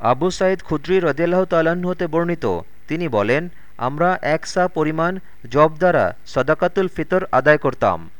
আবু সাইদ খুদ্রি রদিয়াল্লাহ তাল্লাহ্ন হতে বর্ণিত। তিনি বলেন, আমরা এক সা পরিমাণ জব দ্বারা সদাকাতুল ফিতর আদায় করতাম।